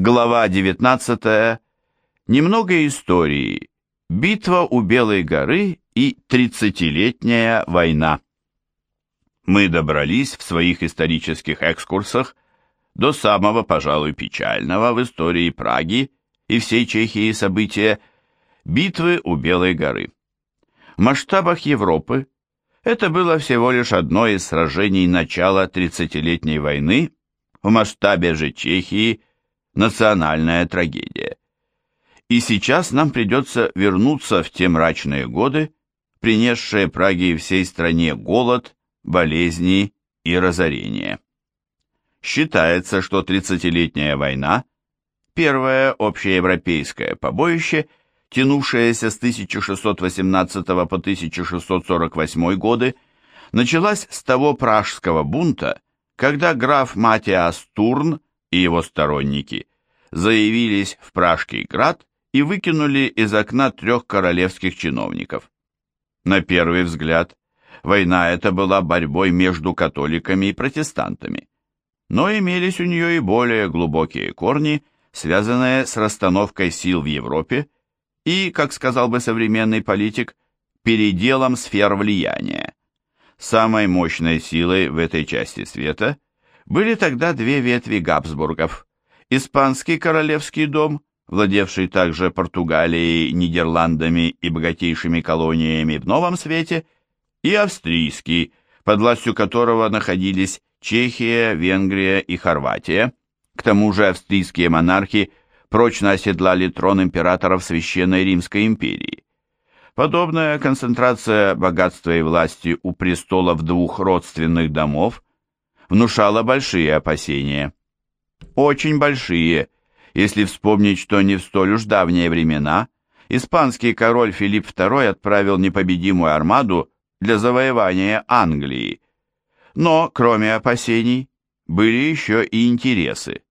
Глава 19. Немного истории. Битва у Белой горы и тридцатилетняя война. Мы добрались в своих исторических экскурсах до самого, пожалуй, печального в истории Праги и всей Чехии события битвы у Белой горы. В масштабах Европы это было всего лишь одно из сражений начала тридцатилетней войны, в масштабе же Чехии национальная трагедия. И сейчас нам придется вернуться в те мрачные годы, принесшие Праге и всей стране голод, болезни и разорение. Считается, что тридцатилетняя война, первое общеевропейское побоище, тянувшееся с 1618 по 1648 годы, началась с того пражского бунта, когда граф Матиас Турн и его сторонники заявились в Пражский град и выкинули из окна трех королевских чиновников. На первый взгляд, война эта была борьбой между католиками и протестантами, но имелись у нее и более глубокие корни, связанные с расстановкой сил в Европе и, как сказал бы современный политик, переделом сфер влияния. Самой мощной силой в этой части света были тогда две ветви Габсбургов. Испанский королевский дом, владевший также Португалией, Нидерландами и богатейшими колониями в Новом Свете, и австрийский, под властью которого находились Чехия, Венгрия и Хорватия. К тому же австрийские монархи прочно оседлали трон императоров Священной Римской империи. Подобная концентрация богатства и власти у престолов двух родственных домов внушала большие опасения. Очень большие, если вспомнить, что не в столь уж давние времена испанский король Филипп II отправил непобедимую армаду для завоевания Англии. Но, кроме опасений, были еще и интересы.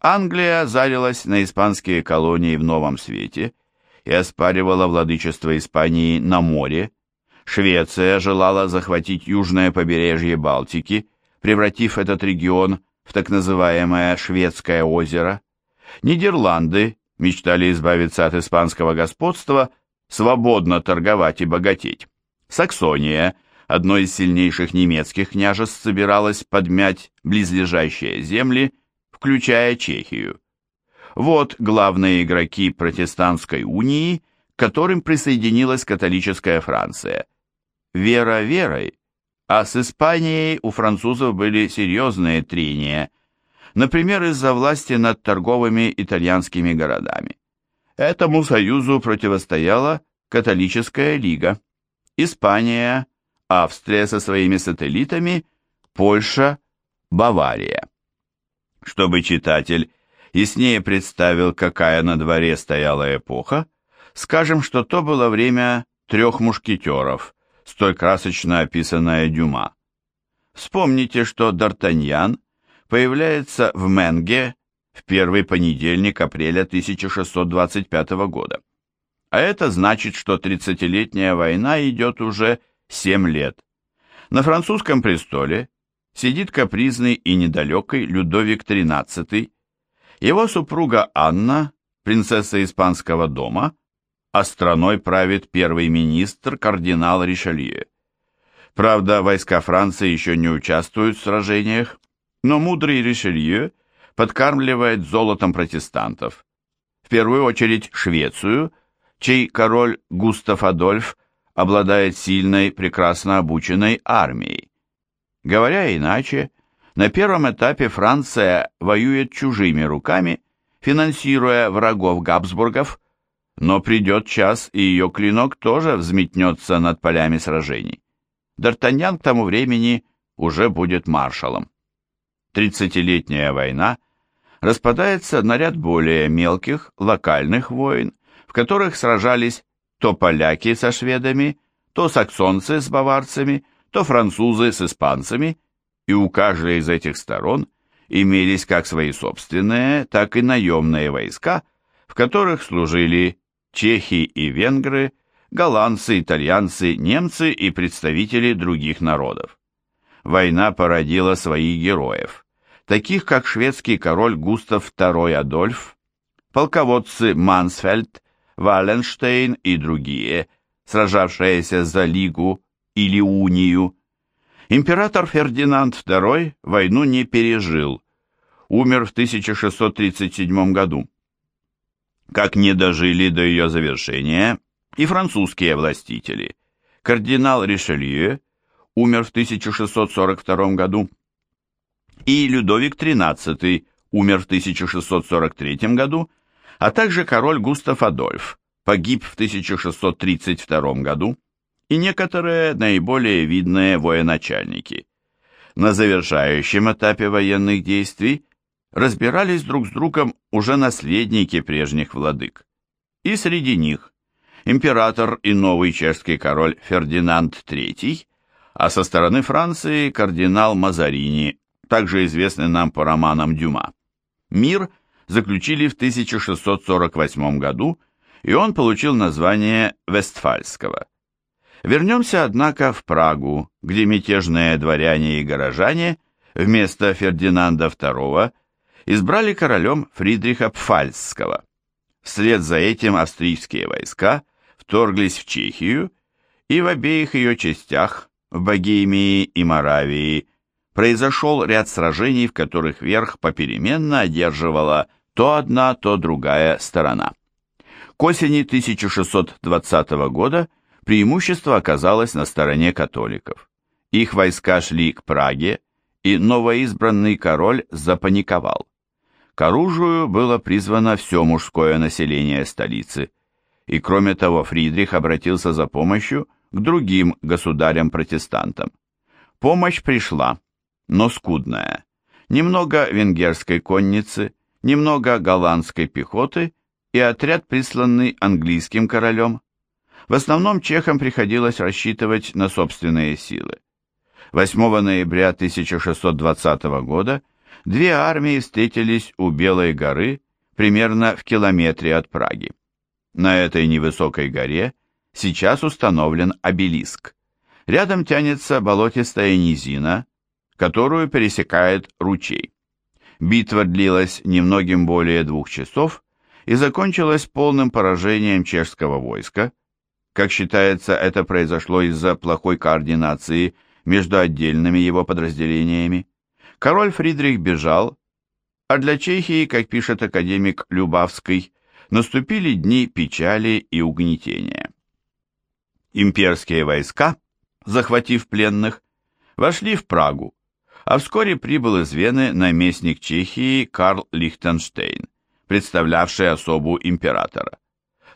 Англия залилась на испанские колонии в Новом Свете и оспаривала владычество Испании на море. Швеция желала захватить южное побережье Балтики, превратив этот регион в так называемое Шведское озеро. Нидерланды мечтали избавиться от испанского господства, свободно торговать и богатеть. Саксония, одно из сильнейших немецких княжеств, собиралась подмять близлежащие земли, включая Чехию. Вот главные игроки протестантской унии, к которым присоединилась католическая Франция. Вера верой, а с Испанией у французов были серьезные трения, например, из-за власти над торговыми итальянскими городами. Этому союзу противостояла католическая лига, Испания, Австрия со своими сателлитами, Польша, Бавария. Чтобы читатель яснее представил, какая на дворе стояла эпоха, скажем, что то было время трех мушкетеров, столь красочно описанное Дюма. Вспомните, что Д'Артаньян появляется в Менге в первый понедельник апреля 1625 года. А это значит, что 30-летняя война идет уже 7 лет. На французском престоле сидит капризный и недалекий Людовик XIII, его супруга Анна, принцесса испанского дома, а страной правит первый министр кардинал Ришелье. Правда, войска Франции еще не участвуют в сражениях, но мудрый Ришелье подкармливает золотом протестантов. В первую очередь Швецию, чей король Густав Адольф обладает сильной, прекрасно обученной армией. Говоря иначе, на первом этапе Франция воюет чужими руками, финансируя врагов Габсбургов, но придет час, и ее клинок тоже взметнется над полями сражений. Д'Артаньян к тому времени уже будет маршалом. Тридцатилетняя война распадается на ряд более мелких, локальных войн, в которых сражались то поляки со шведами, то саксонцы с баварцами, то французы с испанцами, и у каждой из этих сторон имелись как свои собственные, так и наемные войска, в которых служили чехи и венгры, голландцы, итальянцы, немцы и представители других народов. Война породила своих героев, таких как шведский король Густав II Адольф, полководцы Мансфельд, Валенштейн и другие, сражавшиеся за Лигу или Унию. Император Фердинанд II войну не пережил, умер в 1637 году. Как не дожили до ее завершения и французские властители. Кардинал Ришелье умер в 1642 году, и Людовик XIII умер в 1643 году, а также король Густав Адольф погиб в 1632 году, и некоторые наиболее видные военачальники. На завершающем этапе военных действий разбирались друг с другом уже наследники прежних владык. И среди них император и новый чешский король Фердинанд III, а со стороны Франции кардинал Мазарини, также известный нам по романам Дюма. Мир заключили в 1648 году, и он получил название Вестфальского. Вернемся, однако, в Прагу, где мятежные дворяне и горожане вместо Фердинанда II избрали королем Фридриха Пфальцского. Вслед за этим австрийские войска вторглись в Чехию и в обеих ее частях, в Богемии и Моравии, произошел ряд сражений, в которых верх попеременно одерживала то одна, то другая сторона. К осени 1620 года преимущество оказалось на стороне католиков. Их войска шли к Праге, и новоизбранный король запаниковал. К оружию было призвано все мужское население столицы, и кроме того Фридрих обратился за помощью к другим государям-протестантам. Помощь пришла, но скудная. Немного венгерской конницы, немного голландской пехоты и отряд, присланный английским королем. В основном чехам приходилось рассчитывать на собственные силы. 8 ноября 1620 года две армии встретились у Белой горы примерно в километре от Праги. На этой невысокой горе сейчас установлен обелиск. Рядом тянется болотистая низина, которую пересекает ручей. Битва длилась немногим более двух часов и закончилась полным поражением чешского войска. Как считается, это произошло из-за плохой координации между отдельными его подразделениями. Король Фридрих бежал, а для Чехии, как пишет академик Любавский, наступили дни печали и угнетения. Имперские войска, захватив пленных, вошли в Прагу, а вскоре прибыл из Вены наместник Чехии Карл Лихтенштейн, представлявший особу императора.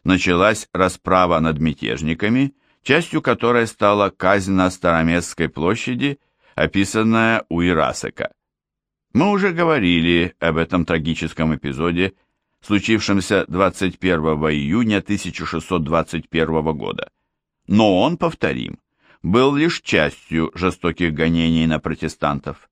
Началась расправа над мятежниками, частью которой стала казнь на Староместской площади описанная у Ирасека. Мы уже говорили об этом трагическом эпизоде, случившемся 21 июня 1621 года. Но он, повторим, был лишь частью жестоких гонений на протестантов.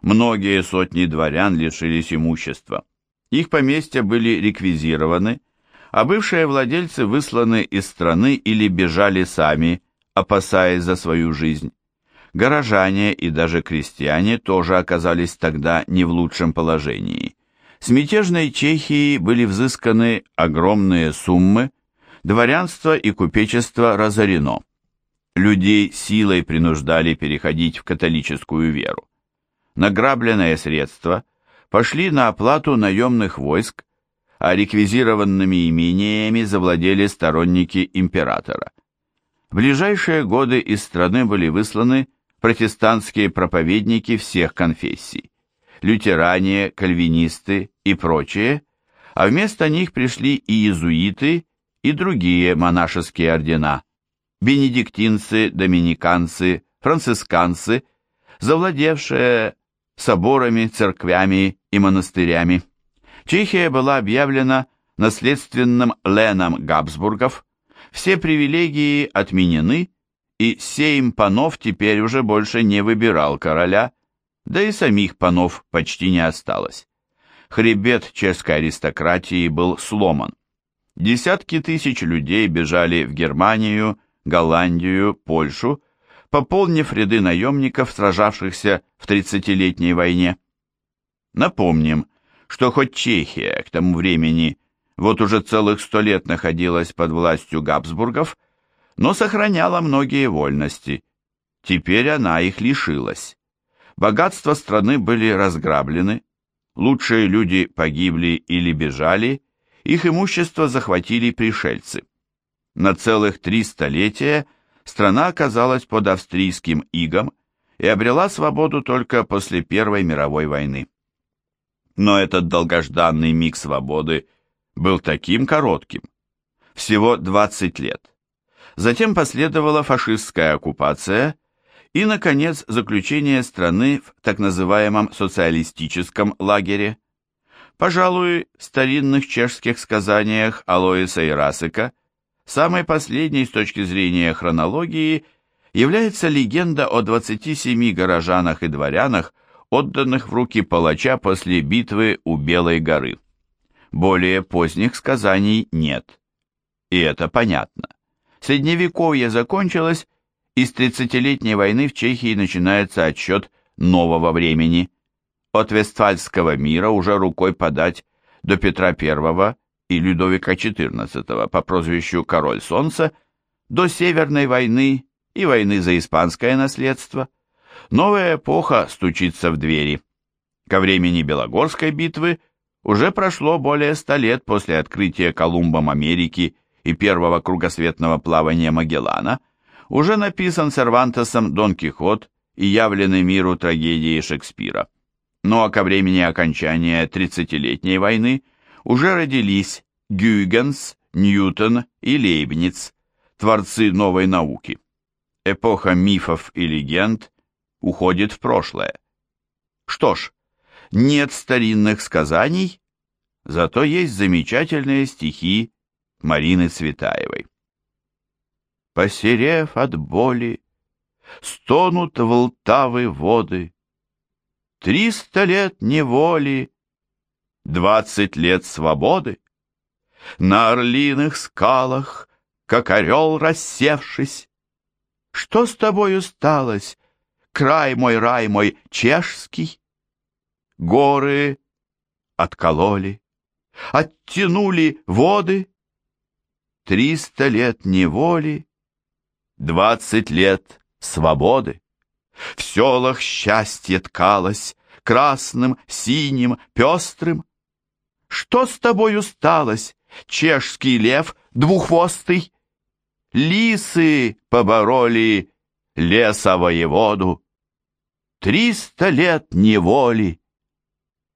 Многие сотни дворян лишились имущества. Их поместья были реквизированы, а бывшие владельцы высланы из страны или бежали сами, опасаясь за свою жизнь. Горожане и даже крестьяне тоже оказались тогда не в лучшем положении. С мятежной Чехии были взысканы огромные суммы, дворянство и купечество разорено. Людей силой принуждали переходить в католическую веру. Награбленные средства пошли на оплату наемных войск, а реквизированными имениями завладели сторонники императора. В ближайшие годы из страны были высланы протестантские проповедники всех конфессий, лютеране, кальвинисты и прочие, а вместо них пришли и иезуиты, и другие монашеские ордена, бенедиктинцы, доминиканцы, францисканцы, завладевшие соборами, церквями и монастырями. Чехия была объявлена наследственным Леном Габсбургов, все привилегии отменены, и Сейм панов теперь уже больше не выбирал короля, да и самих панов почти не осталось. Хребет чешской аристократии был сломан. Десятки тысяч людей бежали в Германию, Голландию, Польшу, пополнив ряды наемников, сражавшихся в тридцатилетней войне. Напомним, что хоть Чехия к тому времени вот уже целых сто лет находилась под властью Габсбургов, но сохраняла многие вольности. Теперь она их лишилась. Богатства страны были разграблены, лучшие люди погибли или бежали, их имущество захватили пришельцы. На целых три столетия страна оказалась под австрийским игом и обрела свободу только после Первой мировой войны. Но этот долгожданный миг свободы был таким коротким, всего 20 лет. Затем последовала фашистская оккупация и, наконец, заключение страны в так называемом социалистическом лагере. Пожалуй, в старинных чешских сказаниях Алоиса и Расика самой последней с точки зрения хронологии является легенда о 27 горожанах и дворянах, отданных в руки палача после битвы у Белой горы. Более поздних сказаний нет. И это понятно. Средневековье закончилось, и с тридцатилетней войны в Чехии начинается отсчет нового времени. От Вестфальского мира уже рукой подать до Петра I и Людовика XIV по прозвищу Король Солнца, до Северной войны и войны за испанское наследство. Новая эпоха стучится в двери. Ко времени Белогорской битвы уже прошло более ста лет после открытия Колумбом Америки и первого кругосветного плавания Магеллана – уже написан Сервантесом Дон Кихот и явлены миру трагедии Шекспира. Ну а ко времени окончания Тридцатилетней войны уже родились Гюйгенс, Ньютон и Лейбниц, творцы новой науки. Эпоха мифов и легенд уходит в прошлое. Что ж, нет старинных сказаний, зато есть замечательные стихи Марины Цветаевой посерев от боли, Стонут в Лтавы воды. Триста лет неволи, Двадцать лет свободы. На орлиных скалах, Как орел рассевшись, Что с тобою сталось, Край мой, рай мой, чешский? Горы откололи, Оттянули воды, Триста лет неволи, Двадцать лет свободы. В селах счастье ткалось, красным, синим, пестрым. Что с тобою сталось, чешский лев двуххвостый? Лисы побороли леса воеводу. Триста лет неволи,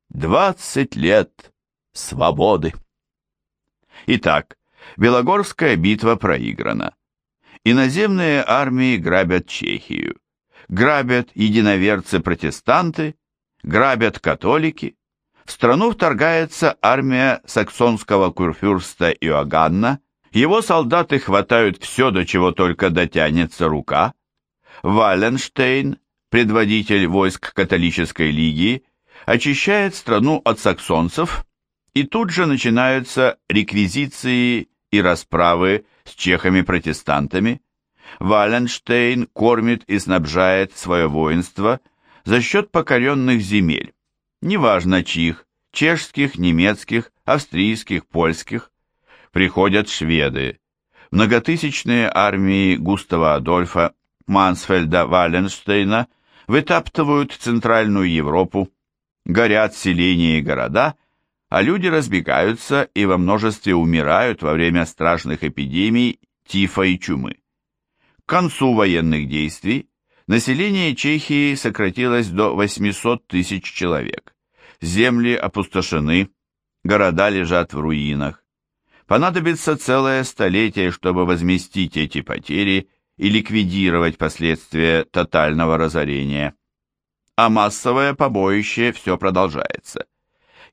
двадцать лет свободы. Итак, Белогорская битва проиграна. Иноземные армии грабят Чехию. Грабят единоверцы-протестанты, грабят католики. В страну вторгается армия саксонского курфюрста Иоганна. Его солдаты хватают все, до чего только дотянется рука. Валенштейн, предводитель войск католической лиги, очищает страну от саксонцев, и тут же начинаются реквизиции и расправы с чехами-протестантами, Валенштейн кормит и снабжает свое воинство за счет покоренных земель, неважно чьих, чешских, немецких, австрийских, польских. Приходят шведы. Многотысячные армии Густава Адольфа Мансфельда Валенштейна вытаптывают Центральную Европу, горят селения и города – а люди разбегаются и во множестве умирают во время страшных эпидемий тифа и чумы. К концу военных действий население Чехии сократилось до 800 тысяч человек. Земли опустошены, города лежат в руинах. Понадобится целое столетие, чтобы возместить эти потери и ликвидировать последствия тотального разорения. А массовое побоище все продолжается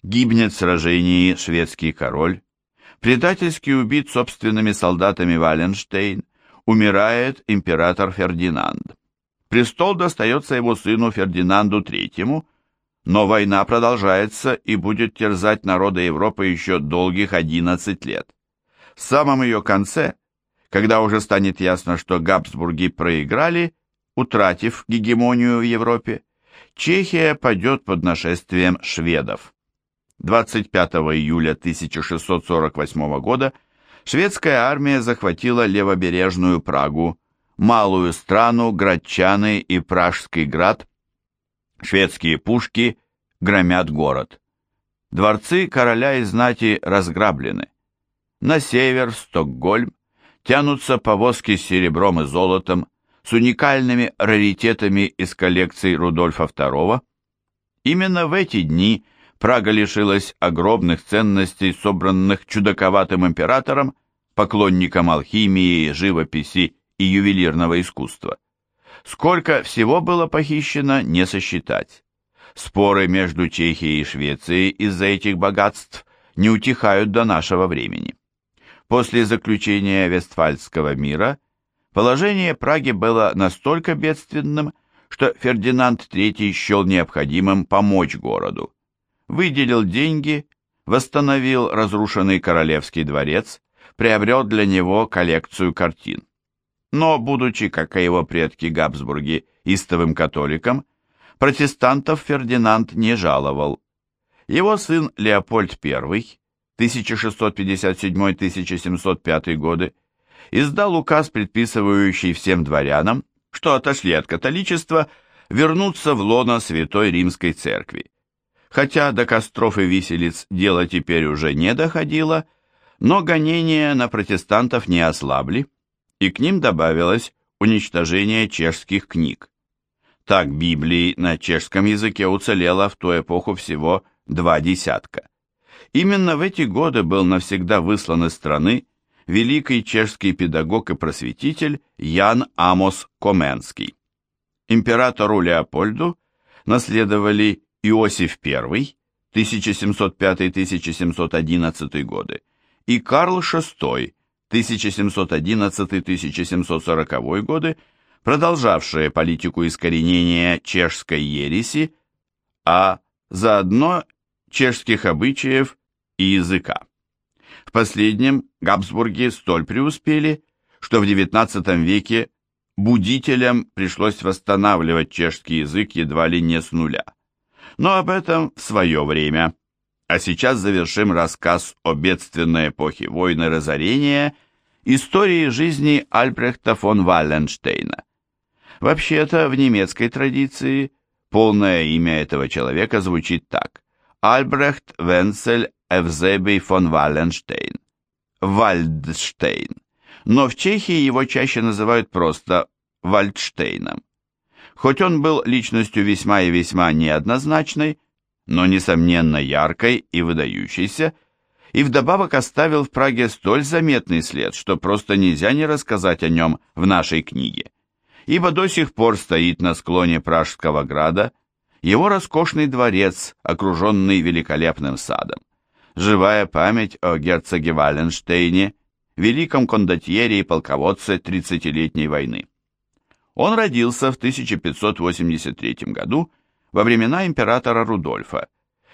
гибнет в сражении шведский король, предательски убит собственными солдатами Валенштейн, умирает император Фердинанд. Престол достается его сыну Фердинанду III, но война продолжается и будет терзать народы Европы еще долгих 11 лет. В самом ее конце, когда уже станет ясно, что Габсбурги проиграли, утратив гегемонию в Европе, Чехия падет под нашествием шведов. 25 июля 1648 года шведская армия захватила левобережную Прагу, малую страну, Градчаны и Пражский град. Шведские пушки громят город. Дворцы короля и знати разграблены. На север, в Стокгольм, тянутся повозки с серебром и золотом, с уникальными раритетами из коллекций Рудольфа II. Именно в эти дни Прага лишилась огромных ценностей, собранных чудаковатым императором, поклонником алхимии, живописи и ювелирного искусства. Сколько всего было похищено, не сосчитать. Споры между Чехией и Швецией из-за этих богатств не утихают до нашего времени. После заключения Вестфальского мира положение Праги было настолько бедственным, что Фердинанд III счел необходимым помочь городу. Выделил деньги, восстановил разрушенный королевский дворец, приобрел для него коллекцию картин. Но, будучи, как и его предки Габсбурги, истовым католиком, протестантов Фердинанд не жаловал. Его сын Леопольд I 1657-1705 годы, издал указ, предписывающий всем дворянам, что отошли от католичества, вернуться в лоно Святой Римской Церкви. Хотя до костров и виселиц дело теперь уже не доходило, но гонения на протестантов не ослабли, и к ним добавилось уничтожение чешских книг. Так Библии на чешском языке уцелело в ту эпоху всего два десятка. Именно в эти годы был навсегда выслан из страны великий чешский педагог и просветитель Ян Амос Коменский. Императору Леопольду наследовали Иосиф I 1705-1711 годы и Карл VI 1711-1740 годы, продолжавшие политику искоренения чешской ереси, а заодно чешских обычаев и языка. В последнем Габсбурги столь преуспели, что в XIX веке будителям пришлось восстанавливать чешский язык едва ли не с нуля. Но об этом в свое время. А сейчас завершим рассказ о бедственной эпохе войны разорения, истории жизни Альбрехта фон Валленштейна. Вообще-то в немецкой традиции полное имя этого человека звучит так. Альбрехт Венцель Эвзебий фон Валленштейн, Вальдштейн, но в Чехии его чаще называют просто Вальдштейном. Хоть он был личностью весьма и весьма неоднозначной, но, несомненно, яркой и выдающейся, и вдобавок оставил в Праге столь заметный след, что просто нельзя не рассказать о нем в нашей книге. Ибо до сих пор стоит на склоне Пражского града его роскошный дворец, окруженный великолепным садом. Живая память о герцоге Валенштейне, великом кондотьере и полководце Тридцатилетней войны. Он родился в 1583 году во времена императора Рудольфа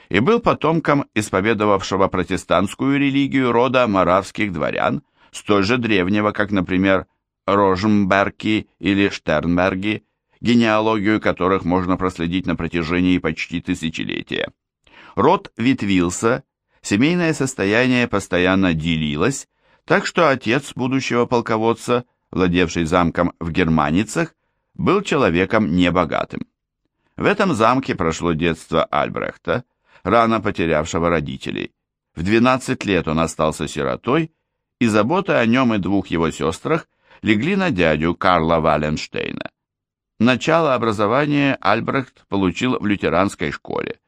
и был потомком исповедовавшего протестантскую религию рода моравских дворян, столь же древнего, как, например, Роженберги или Штернберги, генеалогию которых можно проследить на протяжении почти тысячелетия. Род ветвился, семейное состояние постоянно делилось, так что отец будущего полководца, владевший замком в Германицах, был человеком небогатым. В этом замке прошло детство Альбрехта, рано потерявшего родителей. В 12 лет он остался сиротой, и заботы о нем и двух его сестрах легли на дядю Карла Валенштейна. Начало образования Альбрехт получил в лютеранской школе.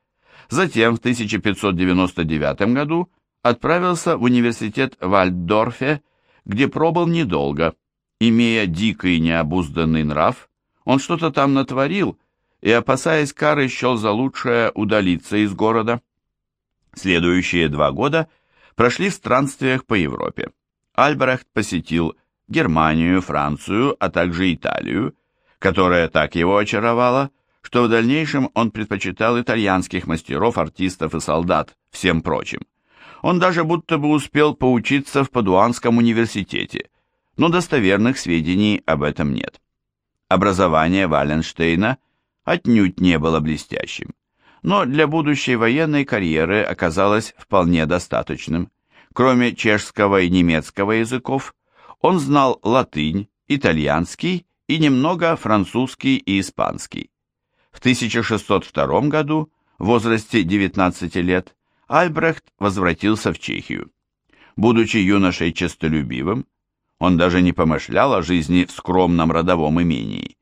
Затем в 1599 году отправился в университет в Альдорфе, где пробыл недолго. Имея дикий необузданный нрав, он что-то там натворил и, опасаясь кары, счел за лучшее удалиться из города. Следующие два года прошли в странствиях по Европе. Альбрехт посетил Германию, Францию, а также Италию, которая так его очаровала, что в дальнейшем он предпочитал итальянских мастеров, артистов и солдат всем прочим. Он даже будто бы успел поучиться в Падуанском университете, но достоверных сведений об этом нет. Образование Валенштейна отнюдь не было блестящим, но для будущей военной карьеры оказалось вполне достаточным. Кроме чешского и немецкого языков, он знал латынь, итальянский и немного французский и испанский. В 1602 году, в возрасте 19 лет, Альбрехт возвратился в Чехию. Будучи юношей честолюбивым, он даже не помышлял о жизни в скромном родовом имении.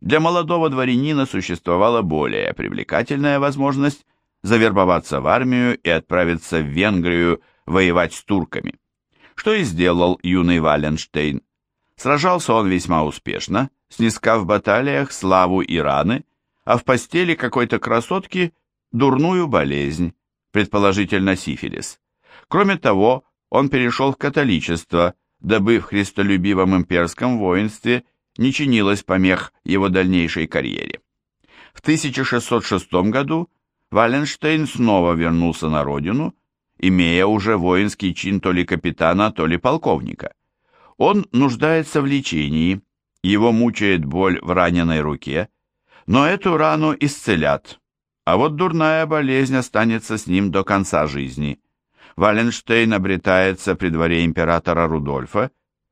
Для молодого дворянина существовала более привлекательная возможность завербоваться в армию и отправиться в Венгрию воевать с турками. Что и сделал юный Валенштейн. Сражался он весьма успешно, снискав в баталиях славу и раны, а в постели какой-то красотки дурную болезнь, предположительно сифилис. Кроме того, он перешел в католичество, дабы в христолюбивом имперском воинстве не чинилось помех его дальнейшей карьере. В 1606 году Валенштейн снова вернулся на родину, имея уже воинский чин то ли капитана, то ли полковника. Он нуждается в лечении, его мучает боль в раненой руке, но эту рану исцелят, а вот дурная болезнь останется с ним до конца жизни. Валенштейн обретается при дворе императора Рудольфа,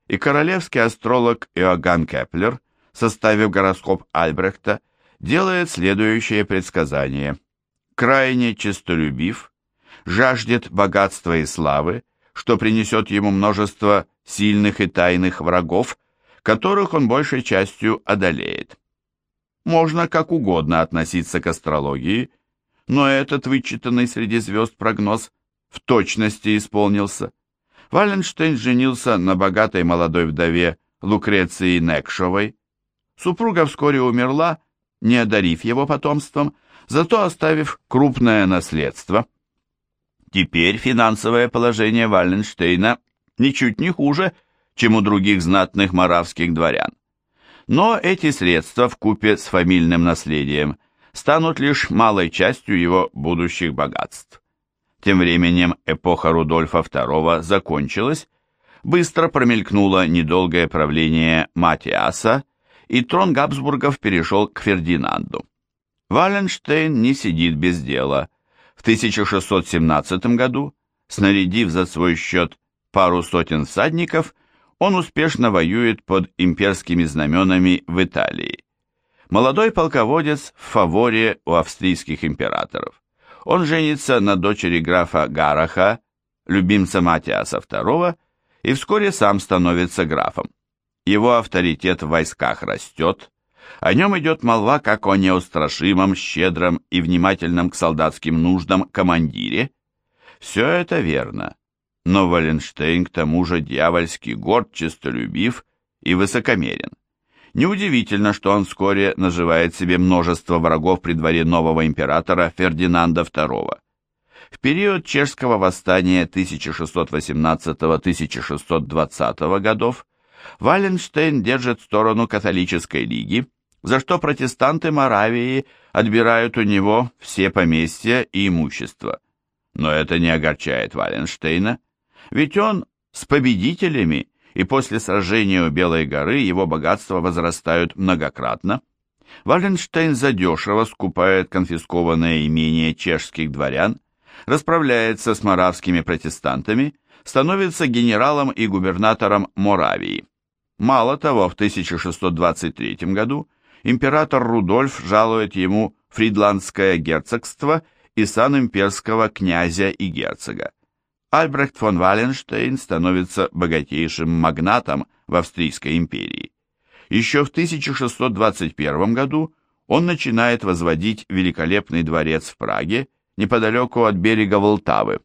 и королевский астролог Иоганн Кеплер, составив гороскоп Альбрехта, делает следующее предсказание. Крайне честолюбив, жаждет богатства и славы, что принесет ему множество сильных и тайных врагов, которых он большей частью одолеет. Можно как угодно относиться к астрологии, но этот вычитанный среди звезд прогноз в точности исполнился. Валенштейн женился на богатой молодой вдове Лукреции Некшовой. Супруга вскоре умерла, не одарив его потомством, зато оставив крупное наследство. Теперь финансовое положение Валенштейна ничуть не хуже, чем у других знатных моравских дворян. Но эти средства в купе с фамильным наследием станут лишь малой частью его будущих богатств. Тем временем эпоха Рудольфа II закончилась, быстро промелькнуло недолгое правление Матиаса, и трон Габсбургов перешел к Фердинанду. Валенштейн не сидит без дела. В 1617 году, снарядив за свой счет пару сотен всадников, он успешно воюет под имперскими знаменами в Италии. Молодой полководец в фаворе у австрийских императоров. Он женится на дочери графа Гараха, любимца Матиаса II, и вскоре сам становится графом. Его авторитет в войсках растет, о нем идет молва как о неустрашимом, щедром и внимательном к солдатским нуждам командире. Все это верно, но Валенштейн к тому же дьявольски горд, честолюбив и высокомерен. Неудивительно, что он вскоре наживает себе множество врагов при дворе нового императора Фердинанда II. В период чешского восстания 1618-1620 годов Валенштейн держит сторону католической лиги, за что протестанты Моравии отбирают у него все поместья и имущество. Но это не огорчает Валенштейна, ведь он с победителями и после сражения у Белой горы его богатства возрастают многократно. Валенштейн задешево скупает конфискованное имение чешских дворян, расправляется с моравскими протестантами, становится генералом и губернатором Моравии. Мало того, в 1623 году император Рудольф жалует ему Фридландское герцогство и сан имперского князя и герцога. Альбрехт фон Валенштейн становится богатейшим магнатом в Австрийской империи. Еще в 1621 году он начинает возводить великолепный дворец в Праге, неподалеку от берега Волтавы.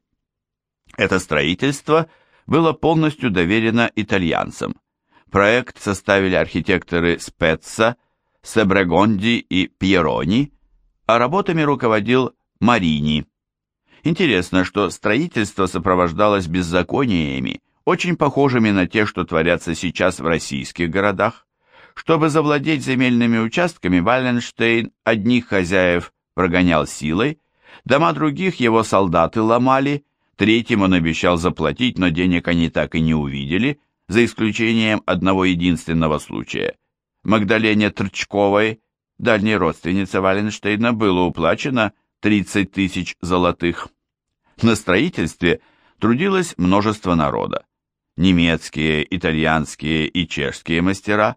Это строительство было полностью доверено итальянцам. Проект составили архитекторы Спеца, Себрегонди и Пьерони, а работами руководил Марини. Интересно, что строительство сопровождалось беззакониями, очень похожими на те, что творятся сейчас в российских городах. Чтобы завладеть земельными участками, Валенштейн одних хозяев прогонял силой, дома других его солдаты ломали, третьим он обещал заплатить, но денег они так и не увидели, за исключением одного единственного случая. Магдалене Трчковой дальней родственнице Валенштейна, было уплачено 30 тысяч золотых. На строительстве трудилось множество народа. Немецкие, итальянские и чешские мастера,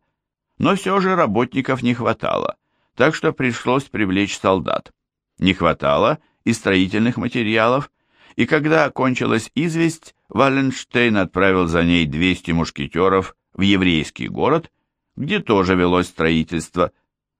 но все же работников не хватало, так что пришлось привлечь солдат. Не хватало и строительных материалов, и когда кончилась известь, Валенштейн отправил за ней 200 мушкетеров в еврейский город, где тоже велось строительство.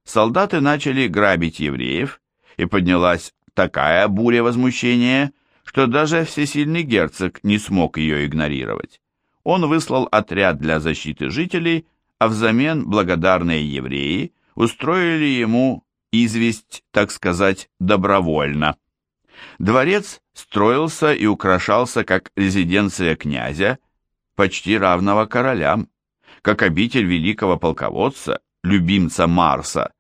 Солдаты начали грабить евреев, и поднялась такая буря возмущения, что даже всесильный герцог не смог ее игнорировать. Он выслал отряд для защиты жителей, а взамен благодарные евреи устроили ему известь, так сказать, добровольно. Дворец строился и украшался как резиденция князя, почти равного королям, как обитель великого полководца, любимца Марса.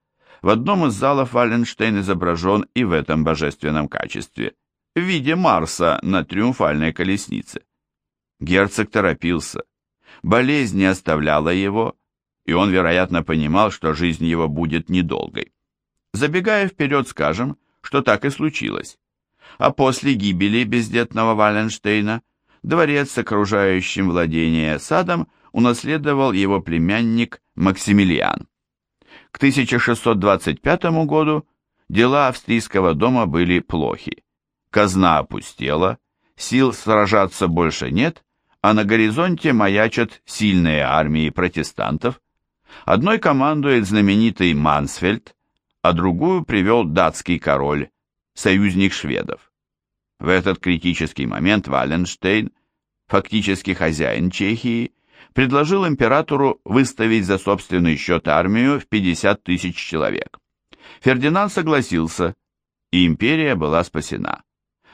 В одном из залов Валенштейн изображен и в этом божественном качестве, в виде Марса на триумфальной колеснице. Герцог торопился. Болезнь не оставляла его, и он, вероятно, понимал, что жизнь его будет недолгой. Забегая вперед, скажем, что так и случилось а после гибели бездетного Валенштейна дворец с окружающим владение садом унаследовал его племянник Максимилиан. К 1625 году дела австрийского дома были плохи. Казна опустела, сил сражаться больше нет, а на горизонте маячат сильные армии протестантов. Одной командует знаменитый Мансфельд, а другую привел датский король союзник шведов. В этот критический момент Валенштейн, фактически хозяин Чехии, предложил императору выставить за собственный счет армию в 50 тысяч человек. Фердинанд согласился, и империя была спасена.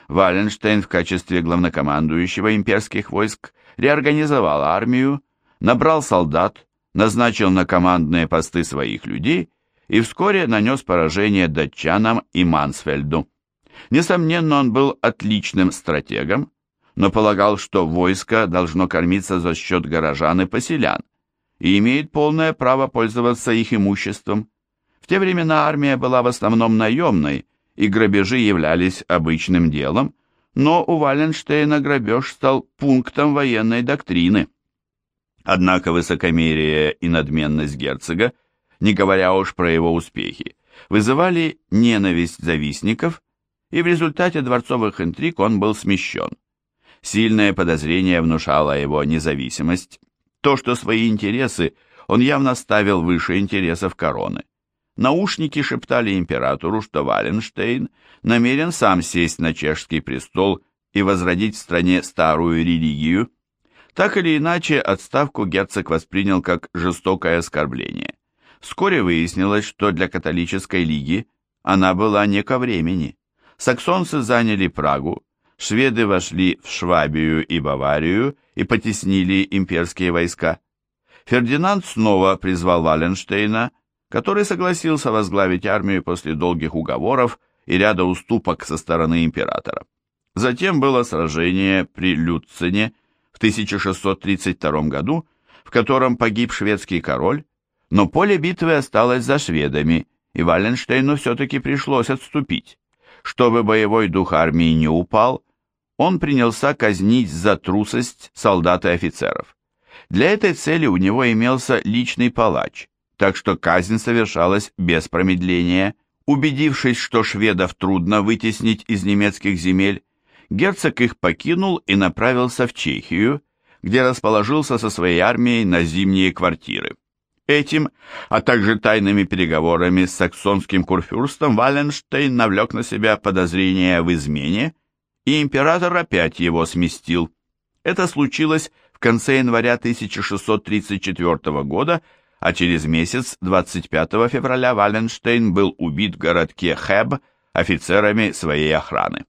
Валенштейн в качестве главнокомандующего имперских войск реорганизовал армию, набрал солдат, назначил на командные посты своих людей и вскоре нанес поражение датчанам и Мансфельду. Несомненно, он был отличным стратегом, но полагал, что войско должно кормиться за счет горожан и поселян и имеет полное право пользоваться их имуществом. В те времена армия была в основном наемной, и грабежи являлись обычным делом, но у Валенштейна грабеж стал пунктом военной доктрины. Однако высокомерие и надменность герцога, не говоря уж про его успехи, вызывали ненависть завистников и в результате дворцовых интриг он был смещен. Сильное подозрение внушало его независимость, то, что свои интересы он явно ставил выше интересов короны. Наушники шептали императору, что Валенштейн намерен сам сесть на чешский престол и возродить в стране старую религию. Так или иначе, отставку герцог воспринял как жестокое оскорбление. Вскоре выяснилось, что для католической лиги она была не ко времени. Саксонцы заняли Прагу, шведы вошли в Швабию и Баварию и потеснили имперские войска. Фердинанд снова призвал Валенштейна, который согласился возглавить армию после долгих уговоров и ряда уступок со стороны императора. Затем было сражение при Люцене в 1632 году, в котором погиб шведский король, но поле битвы осталось за шведами, и Валенштейну все-таки пришлось отступить. Чтобы боевой дух армии не упал, он принялся казнить за трусость солдат и офицеров. Для этой цели у него имелся личный палач, так что казнь совершалась без промедления. Убедившись, что шведов трудно вытеснить из немецких земель, герцог их покинул и направился в Чехию, где расположился со своей армией на зимние квартиры. Этим, а также тайными переговорами с саксонским курфюрстом Валенштейн навлек на себя подозрения в измене, и император опять его сместил. Это случилось в конце января 1634 года, а через месяц, 25 февраля, Валенштейн был убит в городке Хэб офицерами своей охраны.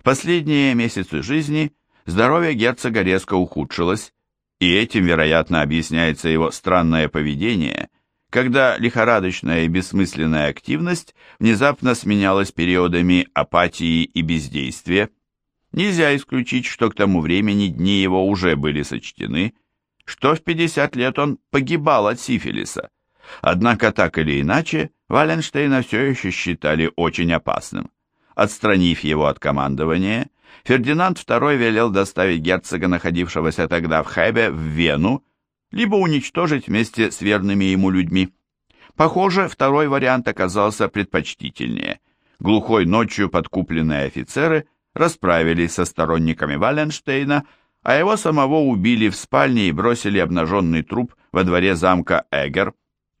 В последние месяцы жизни здоровье герцога резко ухудшилось, и этим, вероятно, объясняется его странное поведение, когда лихорадочная и бессмысленная активность внезапно сменялась периодами апатии и бездействия. Нельзя исключить, что к тому времени дни его уже были сочтены, что в 50 лет он погибал от сифилиса. Однако так или иначе, Валенштейна все еще считали очень опасным. Отстранив его от командования, Фердинанд II велел доставить герцога, находившегося тогда в Хайбе, в Вену, либо уничтожить вместе с верными ему людьми. Похоже, второй вариант оказался предпочтительнее. Глухой ночью подкупленные офицеры расправились со сторонниками Валенштейна, а его самого убили в спальне и бросили обнаженный труп во дворе замка Эгер,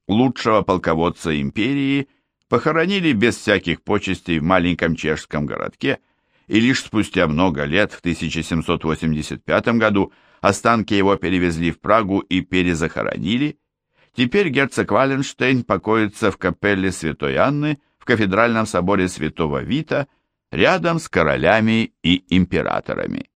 лучшего полководца империи, похоронили без всяких почестей в маленьком чешском городке, и лишь спустя много лет, в 1785 году, останки его перевезли в Прагу и перезахоронили. Теперь герцог Валенштейн покоится в капелле Святой Анны в кафедральном соборе Святого Вита рядом с королями и императорами.